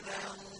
أَذًى